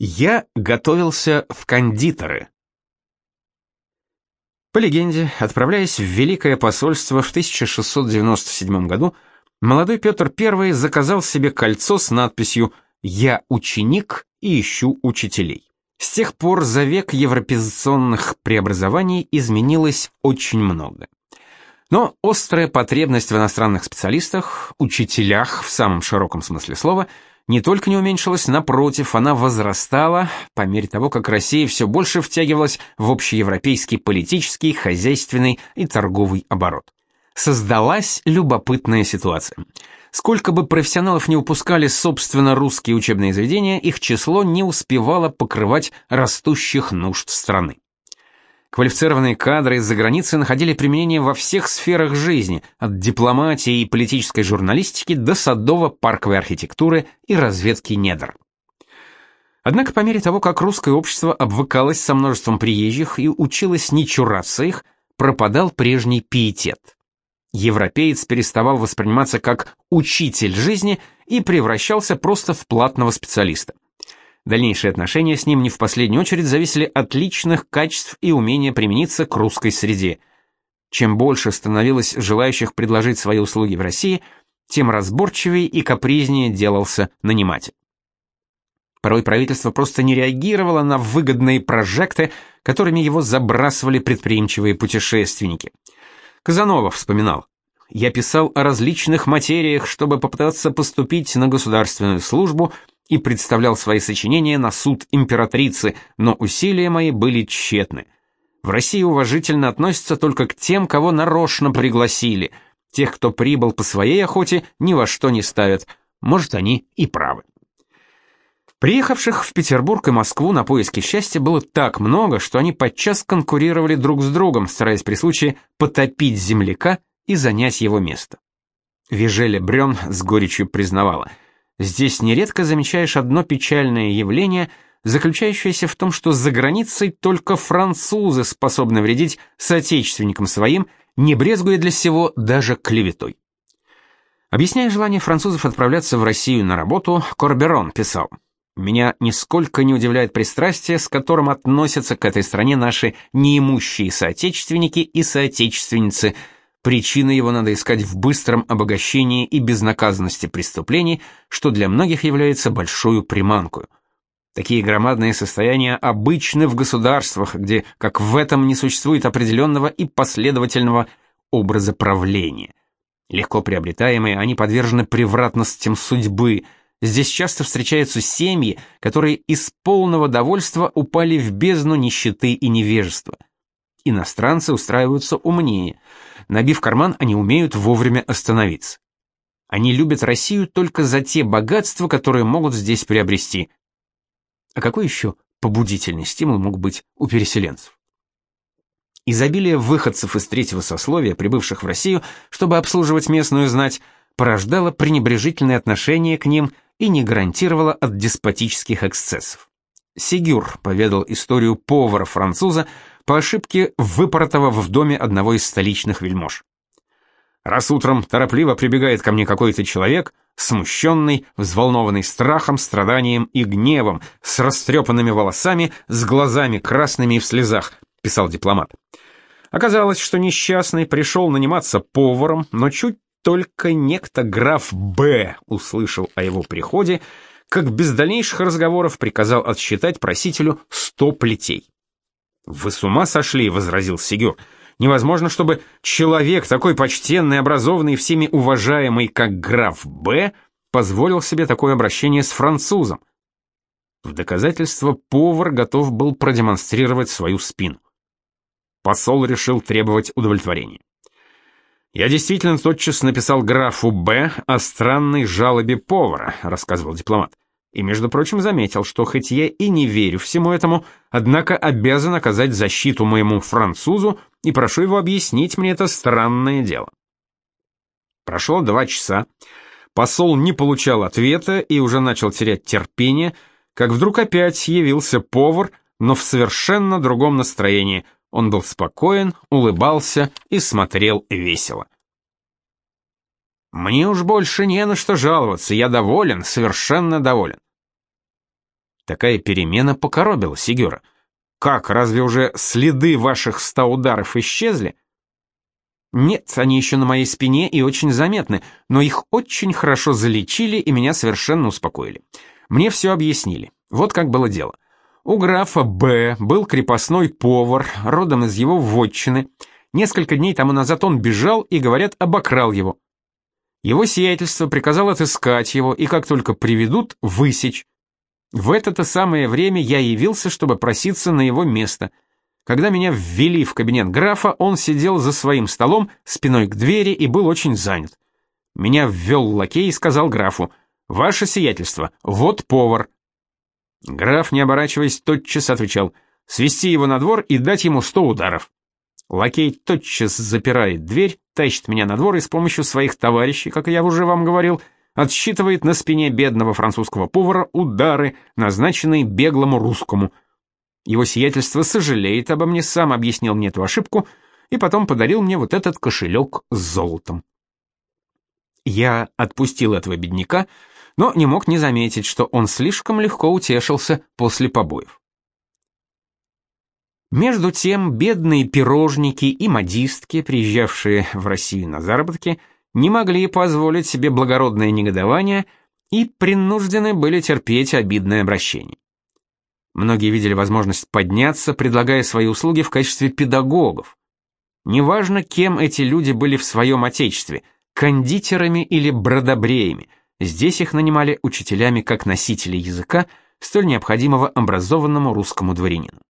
Я готовился в кондитеры. По легенде, отправляясь в Великое посольство в 1697 году, молодой Петр I заказал себе кольцо с надписью «Я ученик и ищу учителей». С тех пор за век европезационных преобразований изменилось очень много. Но острая потребность в иностранных специалистах, учителях в самом широком смысле слова – не только не уменьшилась, напротив, она возрастала по мере того, как Россия все больше втягивалась в общеевропейский политический, хозяйственный и торговый оборот. Создалась любопытная ситуация. Сколько бы профессионалов не упускали собственно русские учебные заведения, их число не успевало покрывать растущих нужд страны. Квалифицированные кадры из-за границы находили применение во всех сферах жизни, от дипломатии и политической журналистики до садово-парковой архитектуры и разведки недр. Однако по мере того, как русское общество обвыкалось со множеством приезжих и училось не чураться их, пропадал прежний пиетет. Европеец переставал восприниматься как учитель жизни и превращался просто в платного специалиста. Дальнейшие отношения с ним не в последнюю очередь зависели от личных качеств и умения примениться к русской среде. Чем больше становилось желающих предложить свои услуги в России, тем разборчивее и капризнее делался наниматель. Порой правительство просто не реагировало на выгодные прожекты, которыми его забрасывали предприимчивые путешественники. Казанова вспоминал: "Я писал о различных материях, чтобы попытаться поступить на государственную службу, и представлял свои сочинения на суд императрицы, но усилия мои были тщетны. В России уважительно относятся только к тем, кого нарочно пригласили. Тех, кто прибыл по своей охоте, ни во что не ставят. Может, они и правы. Приехавших в Петербург и Москву на поиски счастья было так много, что они подчас конкурировали друг с другом, стараясь при случае потопить земляка и занять его место. Вежеля Брён с горечью признавала – Здесь нередко замечаешь одно печальное явление, заключающееся в том, что за границей только французы способны вредить соотечественникам своим, не брезгуя для сего даже клеветой. Объясняя желание французов отправляться в Россию на работу, Корберон писал: "Меня нисколько не удивляет пристрастие, с которым относятся к этой стране наши неимущие соотечественники и соотечественницы, Причины его надо искать в быстром обогащении и безнаказанности преступлений, что для многих является большой приманкой. Такие громадные состояния обычны в государствах, где, как в этом, не существует определенного и последовательного образа правления. Легко приобретаемые, они подвержены превратностям судьбы. Здесь часто встречаются семьи, которые из полного довольства упали в бездну нищеты и невежества. Иностранцы устраиваются умнее. Набив карман, они умеют вовремя остановиться. Они любят Россию только за те богатства, которые могут здесь приобрести. А какой еще побудительный стимул мог быть у переселенцев? Изобилие выходцев из третьего сословия, прибывших в Россию, чтобы обслуживать местную знать, порождало пренебрежительное отношение к ним и не гарантировало от деспотических эксцессов. Сигюр поведал историю повара-француза, по ошибке выпоротого в доме одного из столичных вельмож. Раз утром торопливо прибегает ко мне какой-то человек, смущенный, взволнованный страхом, страданием и гневом, с растрепанными волосами, с глазами красными и в слезах, писал дипломат. Оказалось, что несчастный пришел наниматься поваром, но чуть только некто граф Б услышал о его приходе, как без дальнейших разговоров приказал отсчитать просителю сто плетей. «Вы с ума сошли?» — возразил Сигюр. «Невозможно, чтобы человек, такой почтенный, образованный, всеми уважаемый, как граф Б, позволил себе такое обращение с французом». В доказательство повар готов был продемонстрировать свою спину. Посол решил требовать удовлетворения. «Я действительно тотчас написал графу Б о странной жалобе повара», — рассказывал дипломат. И, между прочим, заметил, что хоть я и не верю всему этому, однако обязан оказать защиту моему французу и прошу его объяснить мне это странное дело. Прошло два часа. Посол не получал ответа и уже начал терять терпение, как вдруг опять явился повар, но в совершенно другом настроении. Он был спокоен, улыбался и смотрел весело. Мне уж больше не на что жаловаться, я доволен, совершенно доволен. Такая перемена покоробила Сигера. Как, разве уже следы ваших ста ударов исчезли? Нет, они еще на моей спине и очень заметны, но их очень хорошо залечили и меня совершенно успокоили. Мне все объяснили. Вот как было дело. У графа Б был крепостной повар, родом из его вотчины. Несколько дней тому назад он бежал и, говорят, обокрал его. Его сиятельство приказал отыскать его и, как только приведут, высечь. В это-то самое время я явился, чтобы проситься на его место — когда меня ввели в кабинет графа, он сидел за своим столом, спиной к двери и был очень занят. Меня ввел лакей и сказал графу, «Ваше сиятельство, вот повар». Граф, не оборачиваясь, тотчас отвечал, «Свести его на двор и дать ему сто ударов». Лакей тотчас запирает дверь, тащит меня на двор и с помощью своих товарищей, как я уже вам говорил, отсчитывает на спине бедного французского повара удары, назначенные беглому русскому – его сиятельство сожалеет обо мне, сам объяснил мне эту ошибку и потом подарил мне вот этот кошелек с золотом. Я отпустил этого бедняка, но не мог не заметить, что он слишком легко утешился после побоев. Между тем, бедные пирожники и модистки, приезжавшие в Россию на заработки, не могли позволить себе благородное негодование и принуждены были терпеть обидное обращение. Многие видели возможность подняться, предлагая свои услуги в качестве педагогов. Неважно, кем эти люди были в своем отечестве, кондитерами или бродобреями, здесь их нанимали учителями как носители языка, столь необходимого образованному русскому дворянину.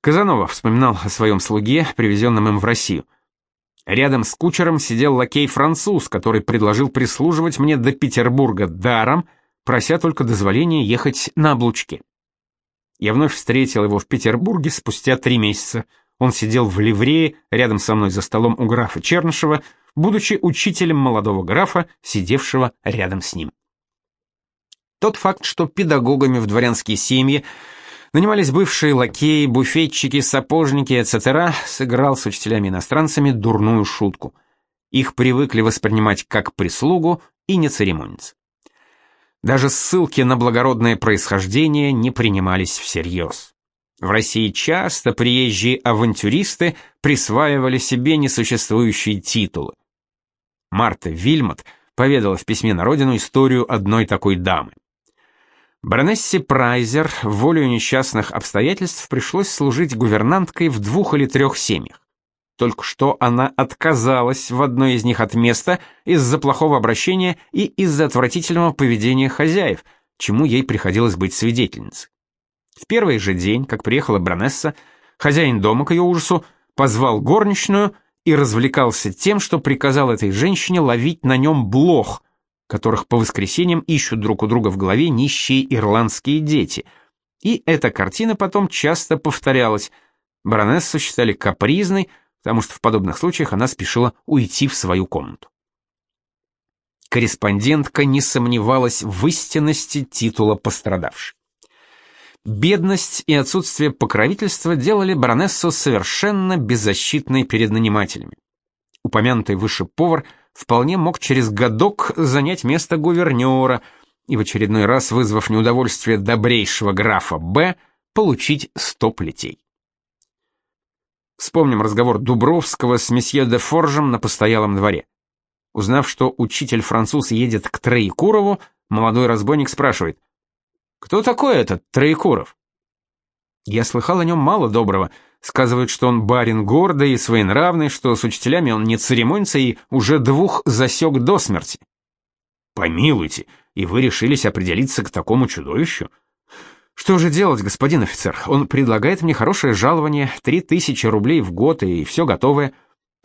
Казанова вспоминал о своем слуге, привезенном им в Россию. Рядом с кучером сидел лакей-француз, который предложил прислуживать мне до Петербурга даром, прося только дозволения ехать на облучке. Я вновь встретил его в Петербурге спустя три месяца. Он сидел в ливрее рядом со мной за столом у графа Чернышева, будучи учителем молодого графа, сидевшего рядом с ним. Тот факт, что педагогами в дворянские семьи нанимались бывшие лакеи, буфетчики, сапожники, etc., сыграл с учителями-иностранцами дурную шутку. Их привыкли воспринимать как прислугу и не церемониться. Даже ссылки на благородное происхождение не принимались всерьез. В России часто приезжие авантюристы присваивали себе несуществующие титулы. Марта Вильмот поведала в письме на родину историю одной такой дамы. Баронессе Прайзер волею несчастных обстоятельств пришлось служить гувернанткой в двух или трех семьях. Только что она отказалась в одной из них от места из-за плохого обращения и из-за отвратительного поведения хозяев, чему ей приходилось быть свидетельницей. В первый же день, как приехала Бронесса, хозяин дома к ее ужасу позвал горничную и развлекался тем, что приказал этой женщине ловить на нем блох, которых по воскресеньям ищут друг у друга в голове нищие ирландские дети. И эта картина потом часто повторялась. Баронессу считали капризной, потому что в подобных случаях она спешила уйти в свою комнату. Корреспондентка не сомневалась в истинности титула пострадавшей. Бедность и отсутствие покровительства делали баронессу совершенно беззащитной перед нанимателями. Упомянутый выше повар вполне мог через годок занять место гувернера и в очередной раз, вызвав неудовольствие добрейшего графа Б, получить сто плетей. Вспомним разговор Дубровского с месье де Форжем на постоялом дворе. Узнав, что учитель-француз едет к Троекурову, молодой разбойник спрашивает, «Кто такой этот Троекуров?» Я слыхал о нем мало доброго. Сказывают, что он барин гордый и своенравный, что с учителями он не церемонится и уже двух засек до смерти. Помилуйте, и вы решились определиться к такому чудовищу? Что же делать, господин офицер? Он предлагает мне хорошее жалование, три тысячи рублей в год и все готовое.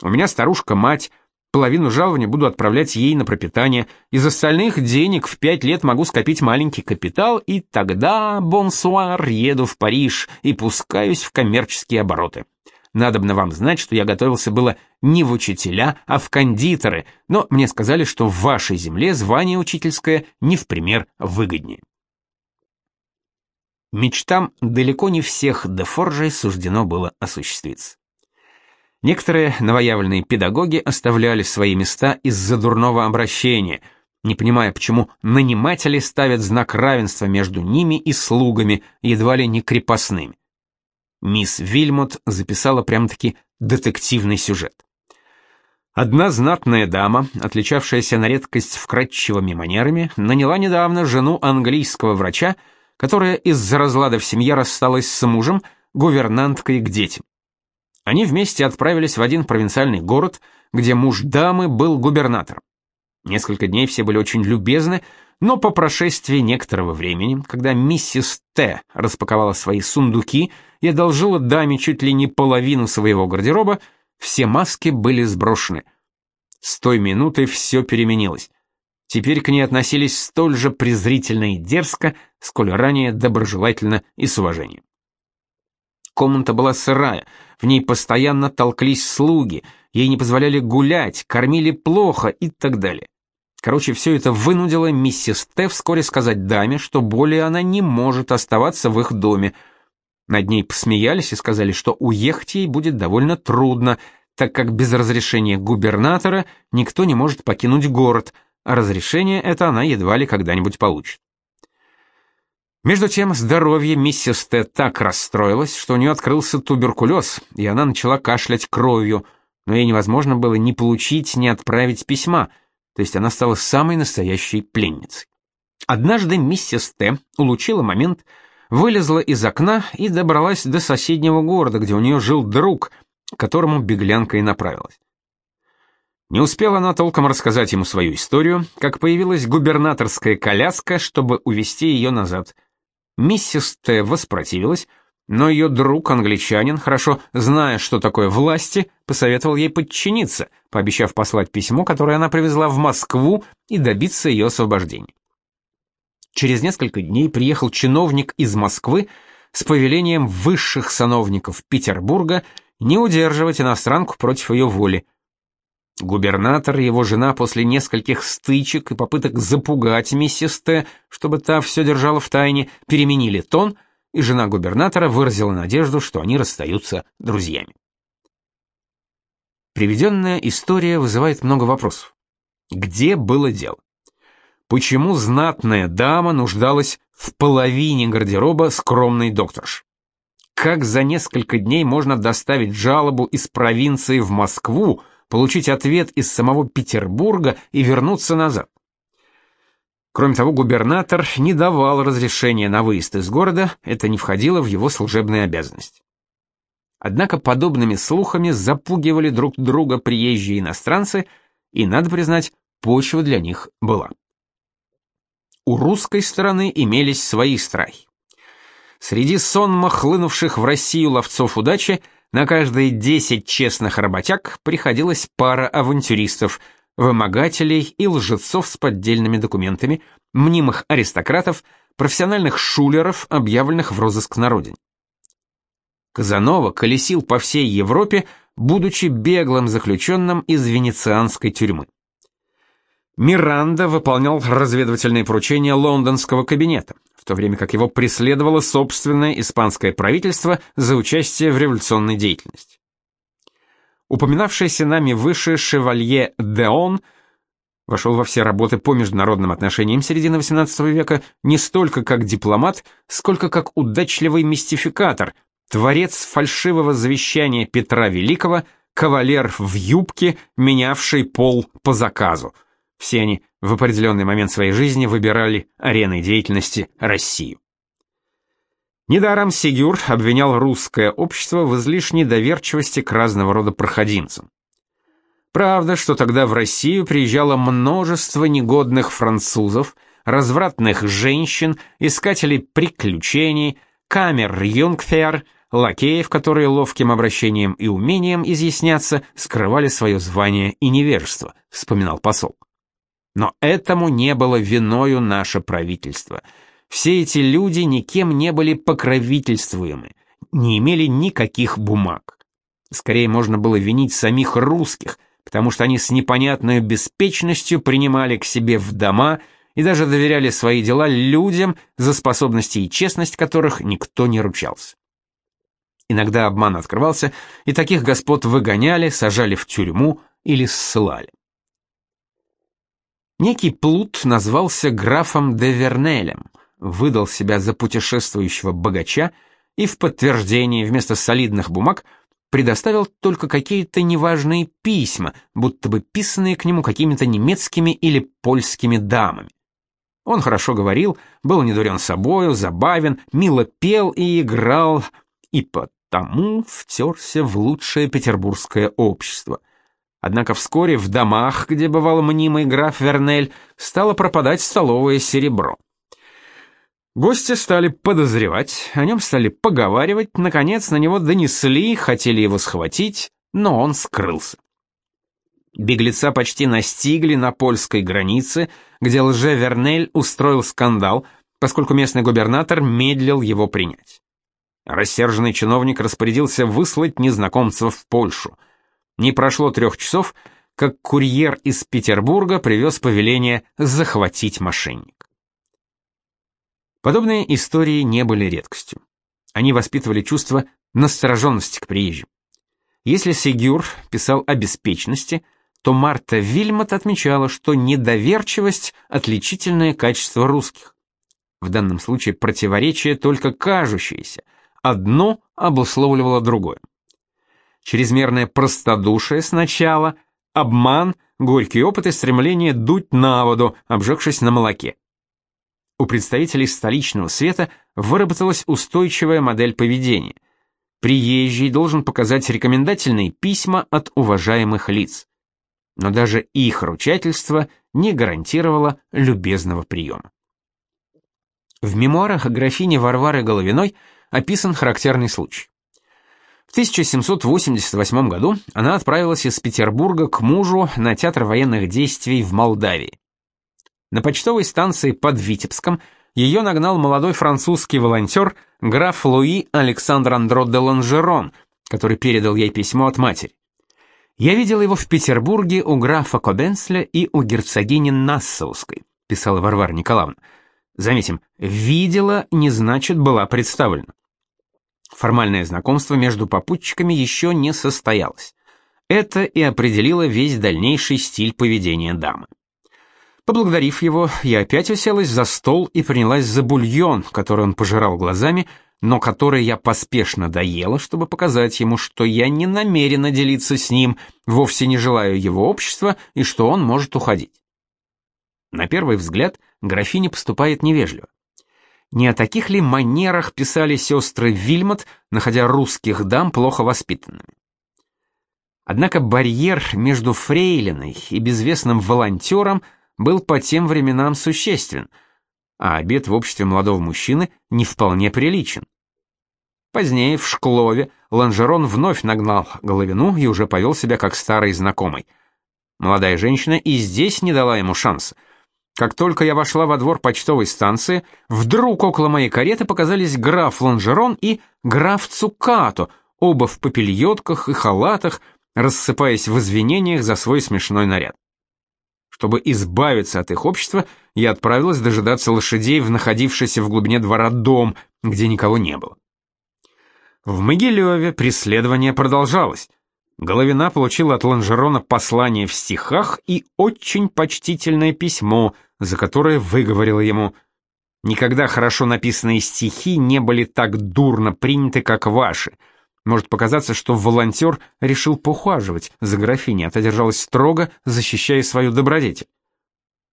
У меня старушка-мать, половину жалования буду отправлять ей на пропитание. Из остальных денег в пять лет могу скопить маленький капитал, и тогда, бонсуар, еду в Париж и пускаюсь в коммерческие обороты. Надобно вам знать, что я готовился было не в учителя, а в кондитеры, но мне сказали, что в вашей земле звание учительское не в пример выгоднее. Мечтам далеко не всех Дефоржей суждено было осуществиться. Некоторые новоявленные педагоги оставляли свои места из-за дурного обращения, не понимая, почему наниматели ставят знак равенства между ними и слугами, едва ли не крепостными. Мисс Вильмот записала прям-таки детективный сюжет. Одна знатная дама, отличавшаяся на редкость вкрадчивыми манерами, наняла недавно жену английского врача, которая из-за разлада в семье рассталась с мужем, гувернанткой к детям. Они вместе отправились в один провинциальный город, где муж дамы был губернатором. Несколько дней все были очень любезны, но по прошествии некоторого времени, когда миссис Т. распаковала свои сундуки и одолжила даме чуть ли не половину своего гардероба, все маски были сброшены. С той минуты все переменилось. Теперь к ней относились столь же презрительно и дерзко, сколь ранее доброжелательно и с уважением. Комната была сырая, в ней постоянно толклись слуги, ей не позволяли гулять, кормили плохо и так далее. Короче, все это вынудило миссис Т вскоре сказать даме, что более она не может оставаться в их доме. Над ней посмеялись и сказали, что уехать ей будет довольно трудно, так как без разрешения губернатора никто не может покинуть город, а разрешение это она едва ли когда-нибудь получит. Между тем, здоровье миссис Т так расстроилось, что у нее открылся туберкулез, и она начала кашлять кровью, но ей невозможно было ни получить, ни отправить письма — то есть она стала самой настоящей пленницей. Однажды миссис Т. улучила момент, вылезла из окна и добралась до соседнего города, где у нее жил друг, к которому беглянка и направилась. Не успела она толком рассказать ему свою историю, как появилась губернаторская коляска, чтобы увезти ее назад. Миссис Т. воспротивилась, но ее друг, англичанин, хорошо зная, что такое власти, посоветовал ей подчиниться, пообещав послать письмо, которое она привезла в Москву, и добиться ее освобождения. Через несколько дней приехал чиновник из Москвы с повелением высших сановников Петербурга не удерживать иностранку против ее воли. Губернатор и его жена после нескольких стычек и попыток запугать миссис Т, чтобы та все держала в тайне, переменили тон — и жена губернатора выразила надежду, что они расстаются друзьями. Приведенная история вызывает много вопросов. Где было дело? Почему знатная дама нуждалась в половине гардероба скромной докторш? Как за несколько дней можно доставить жалобу из провинции в Москву, получить ответ из самого Петербурга и вернуться назад? Кроме того, губернатор не давал разрешения на выезд из города, это не входило в его служебные обязанности. Однако подобными слухами запугивали друг друга приезжие иностранцы, и, надо признать, почва для них была. У русской стороны имелись свои страхи. Среди сонма хлынувших в Россию ловцов удачи на каждые 10 честных работяг приходилась пара авантюристов – вымогателей и лжецов с поддельными документами, мнимых аристократов, профессиональных шулеров, объявленных в розыск на родине. Казанова колесил по всей Европе, будучи беглым заключенным из венецианской тюрьмы. Миранда выполнял разведывательные поручения лондонского кабинета, в то время как его преследовало собственное испанское правительство за участие в революционной деятельности. Упоминавшийся нами выше шевалье Деон вошел во все работы по международным отношениям середины XVIII века не столько как дипломат, сколько как удачливый мистификатор, творец фальшивого завещания Петра Великого, кавалер в юбке, менявший пол по заказу. Все они в определенный момент своей жизни выбирали ареной деятельности Россию. Недаром Сигюр обвинял русское общество в излишней доверчивости к разного рода проходимцам. Правда, что тогда в Россию приезжало множество негодных французов, развратных женщин, искателей приключений, камер юнгфер, лакеев, которые ловким обращением и умением изъясняться скрывали свое звание и невежество, вспоминал посол. Но этому не было виною наше правительство – все эти люди никем не были покровительствуемы, не имели никаких бумаг. Скорее можно было винить самих русских, потому что они с непонятной беспечностью принимали к себе в дома и даже доверяли свои дела людям, за способности и честность которых никто не ручался. Иногда обман открывался, и таких господ выгоняли, сажали в тюрьму или ссылали. Некий плут назвался графом де Вернелем, выдал себя за путешествующего богача и в подтверждение вместо солидных бумаг предоставил только какие-то неважные письма, будто бы писанные к нему какими-то немецкими или польскими дамами. Он хорошо говорил, был недурен собою, забавен, мило пел и играл, и потому втерся в лучшее петербургское общество. Однако вскоре в домах, где бывал мнимый граф Вернель, стало пропадать столовое серебро. Гости стали подозревать, о нем стали поговаривать, наконец на него донесли, хотели его схватить, но он скрылся. Беглеца почти настигли на польской границе, где лже-Вернель устроил скандал, поскольку местный губернатор медлил его принять. Рассерженный чиновник распорядился выслать незнакомцев в Польшу. Не прошло трех часов, как курьер из Петербурга привез повеление захватить мошенник. Подобные истории не были редкостью. Они воспитывали чувство настороженности к приезжим. Если Сигюр писал о беспечности, то Марта Вильмот отмечала, что недоверчивость – отличительное качество русских. В данном случае противоречие только кажущееся, одно обусловливало другое. Чрезмерное простодушие сначала, обман, горький опыт и стремление дуть на воду, обжегшись на молоке. У представителей столичного света выработалась устойчивая модель поведения. Приезжий должен показать рекомендательные письма от уважаемых лиц но даже их ручательство не гарантировало любезного приема. В мемуарах графини Варвары Головиной описан характерный случай. В 1788 году она отправилась из Петербурга к мужу на театр военных действий в Молдавии. На почтовой станции под Витебском ее нагнал молодой французский волонтер граф Луи Александр Андро де Ланжерон, который передал ей письмо от матери. Я видел его в Петербурге у графа Кобенсля и у герцогини Нассауской, писала Варвара Николаевна. Заметим, видела не значит была представлена. Формальное знакомство между попутчиками еще не состоялось. Это и определило весь дальнейший стиль поведения дамы. Поблагодарив его, я опять уселась за стол и принялась за бульон, который он пожирал глазами, но который я поспешно доела, чтобы показать ему, что я не намерена делиться с ним, вовсе не желаю его общества и что он может уходить. На первый взгляд графиня поступает невежливо. Не о таких ли манерах писали сестры Вильмот, находя русских дам плохо воспитанными? Однако барьер между фрейлиной и безвестным волонтером был по тем временам существен, а обед в обществе молодого мужчины не вполне приличен. Позднее в Шклове Ланжерон вновь нагнал Головину и уже повел себя как старый знакомый. Молодая женщина и здесь не дала ему шанса. Как только я вошла во двор почтовой станции, вдруг около моей кареты показались граф Ланжерон и граф Цукато, оба в попельотках и халатах, рассыпаясь в извинениях за свой смешной наряд. Чтобы избавиться от их общества, я отправилась дожидаться лошадей в находившийся в глубине двора дом, где никого не было. В Могилеве преследование продолжалось. Головина получил от Ланжерона послание в стихах и очень почтительное письмо, за которое выговорила ему «Никогда хорошо написанные стихи не были так дурно приняты, как ваши». Может показаться, что волонтер решил поухаживать за графиней, а та держалась строго, защищая свою добродетель.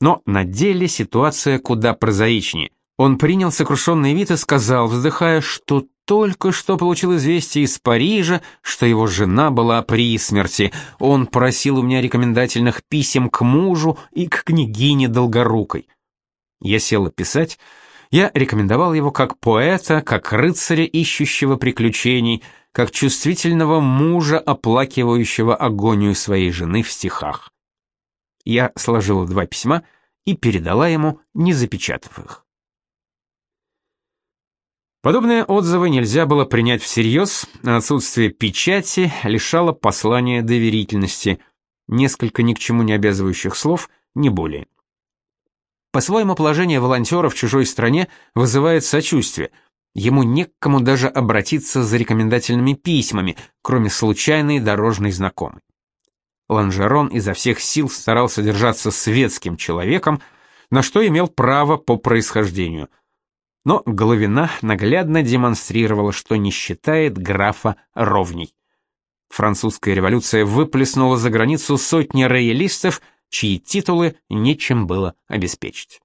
Но на деле ситуация куда прозаичнее. Он принял сокрушенный вид и сказал, вздыхая, что только что получил известие из Парижа, что его жена была при смерти. Он просил у меня рекомендательных писем к мужу и к княгине Долгорукой. Я села писать. Я рекомендовал его как поэта, как рыцаря, ищущего приключений, как чувствительного мужа, оплакивающего агонию своей жены в стихах. Я сложила два письма и передала ему, не запечатав их. Подобные отзывы нельзя было принять всерьез, а отсутствие печати лишало послания доверительности, несколько ни к чему не обязывающих слов, не более. По-своему положение волонтера в чужой стране вызывает сочувствие. Ему не к кому даже обратиться за рекомендательными письмами, кроме случайной дорожной знакомой. Ланжерон изо всех сил старался держаться светским человеком, на что имел право по происхождению. Но Головина наглядно демонстрировала, что не считает графа ровней. Французская революция выплеснула за границу сотни роялистов, чьи титулы нечем было обеспечить.